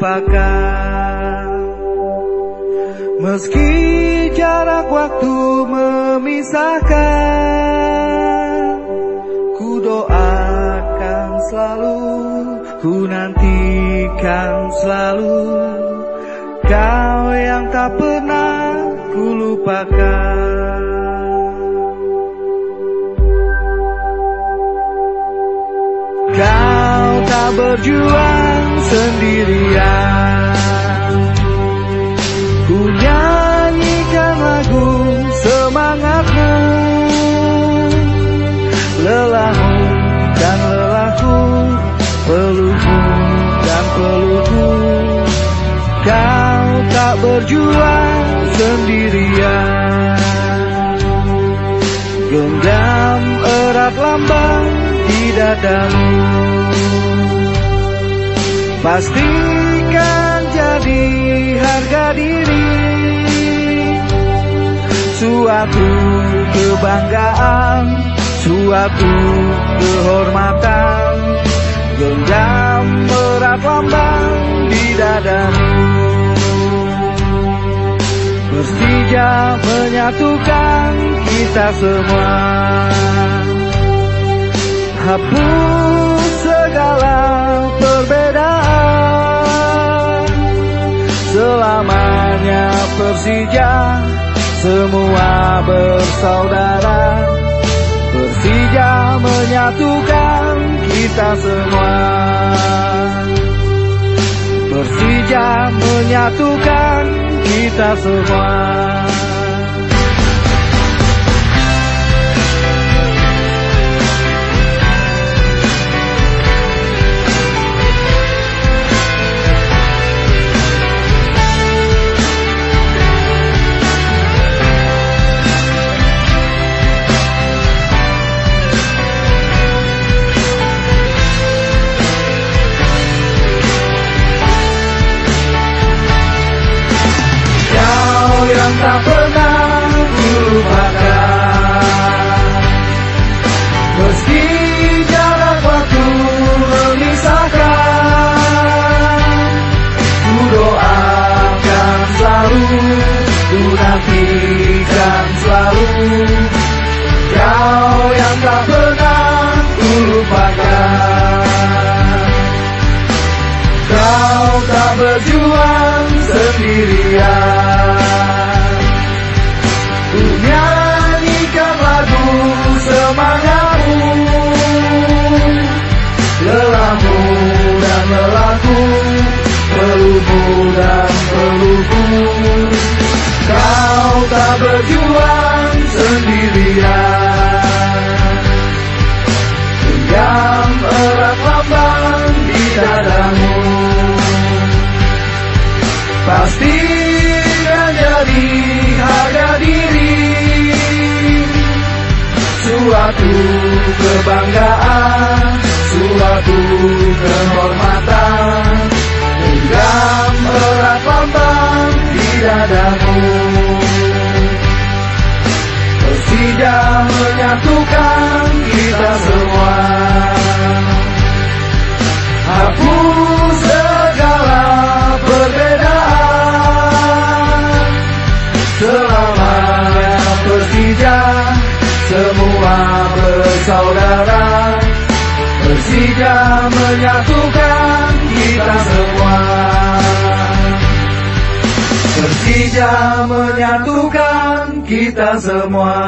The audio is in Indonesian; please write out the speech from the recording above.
lupakan Meski jarak waktu memisahkan Ku doakan selalu Ku nantikan selalu Kau yang tak pernah ku lupakan. Kau tak berjuang sendirian. Ku nyanyikan lagu semangatmu Lelahmu dan lelahku Pelukmu dan pelukku Kau tak berjuang sendirian. Genggam erat lambang di dadamu Pastikan jadi harga diri. Suatu kebanggaan Suatu kehormatan. Genggam erat lambang di dadamu. Persija menyatukan kita semua. Hapus segala Persija Semua bersaudara. Persija menyatukan kita semua. Persija menyatukan kita semua berjuang sendirian. Genggam erat lambang di dadamu. Pasti Suatu kebanggaan Suatu kehormatan. Genggam erat lambang di dadamu. Persija menyatukan Persija menyatukan kita semua. Persija menyatukan kita semua